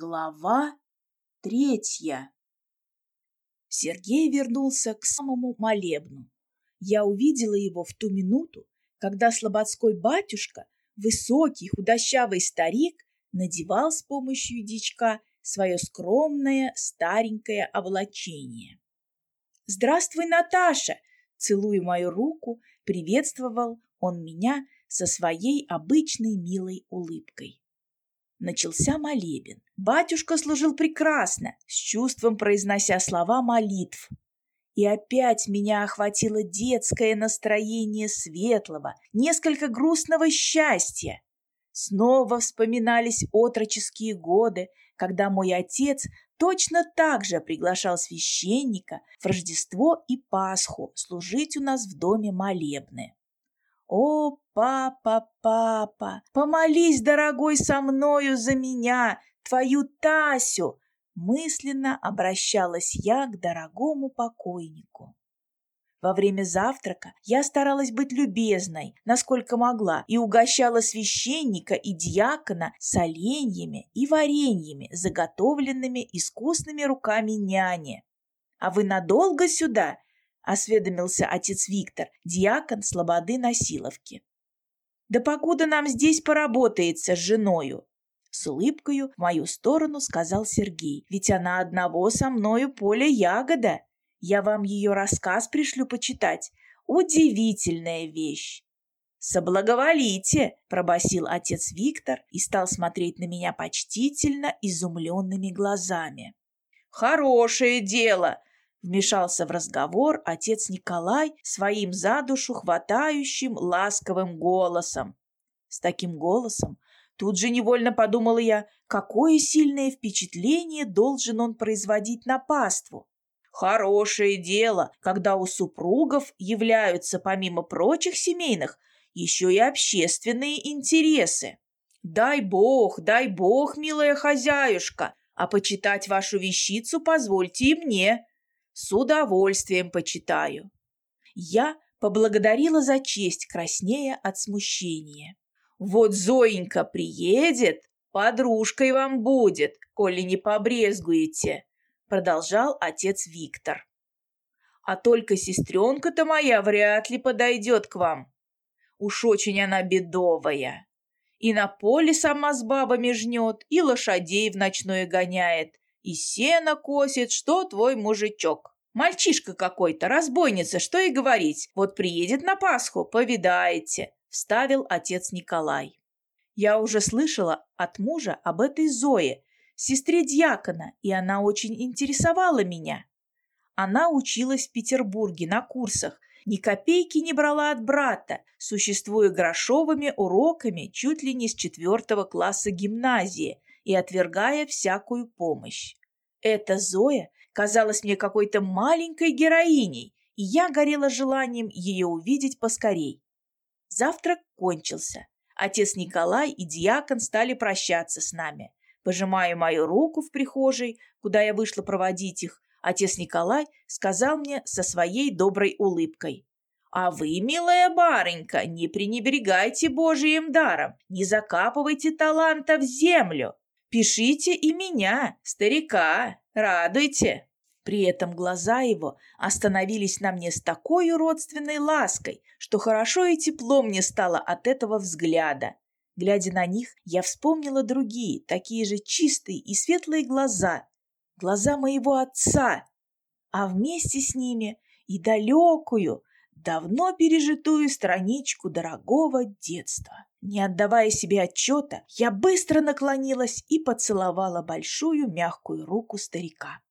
Глава третья. Сергей вернулся к самому молебну. Я увидела его в ту минуту, когда слободской батюшка, высокий худощавый старик, надевал с помощью дичка свое скромное старенькое облачение. «Здравствуй, Наташа!» Целуя мою руку, приветствовал он меня со своей обычной милой улыбкой. Начался молебен. Батюшка служил прекрасно, с чувством произнося слова молитв. И опять меня охватило детское настроение светлого, несколько грустного счастья. Снова вспоминались отроческие годы, когда мой отец точно так же приглашал священника в Рождество и Пасху служить у нас в доме молебны. О, папа, папа, помолись, дорогой, со мною за меня, твою Тасю, мысленно обращалась я к дорогому покойнику. Во время завтрака я старалась быть любезной, насколько могла, и угощала священника и диакона соленьями и вареньями, заготовленными искусными руками няни. «А вы надолго сюда?» осведомился отец Виктор, диакон Слободы Насиловки. «Да покуда нам здесь поработается с женою?» С улыбкою в мою сторону сказал Сергей, ведь она одного со мною поле ягода. Я вам ее рассказ пришлю почитать. Удивительная вещь. «Соблаговолите!» – пробасил отец Виктор и стал смотреть на меня почтительно изумленными глазами. «Хорошее дело!» Вмешался в разговор отец Николай своим за душу хватающим ласковым голосом. С таким голосом тут же невольно подумала я, какое сильное впечатление должен он производить на паству. Хорошее дело, когда у супругов являются помимо прочих семейных еще и общественные интересы. Дай бог, дай бог, милая хозяюшка, а почитать вашу вещицу позвольте и мне. С удовольствием почитаю. Я поблагодарила за честь, краснея от смущения. Вот Зоенька приедет, подружкой вам будет, коли не побрезгуете, продолжал отец Виктор. А только сестренка-то моя вряд ли подойдет к вам. Уж очень она бедовая. И на поле сама с бабами жнет, и лошадей в ночное гоняет, и сено косит, что твой мужичок. Мальчишка какой-то, разбойница, что и говорить. Вот приедет на Пасху, повидаете», — вставил отец Николай. Я уже слышала от мужа об этой Зое, сестре дьякона, и она очень интересовала меня. Она училась в Петербурге на курсах, ни копейки не брала от брата, существуя грошовыми уроками чуть ли не с четвертого класса гимназии и отвергая всякую помощь. Эта Зоя казалась мне какой-то маленькой героиней, и я горела желанием ее увидеть поскорей. Завтрак кончился. Отец Николай и диакон стали прощаться с нами. Пожимая мою руку в прихожей, куда я вышла проводить их, отец Николай сказал мне со своей доброй улыбкой. «А вы, милая барынька, не пренебрегайте Божиим даром, не закапывайте таланта в землю. Пишите и меня, старика, радуйте!» При этом глаза его остановились на мне с такой родственной лаской, что хорошо и тепло мне стало от этого взгляда. Глядя на них, я вспомнила другие, такие же чистые и светлые глаза. Глаза моего отца. А вместе с ними и далекую, давно пережитую страничку дорогого детства. Не отдавая себе отчета, я быстро наклонилась и поцеловала большую мягкую руку старика.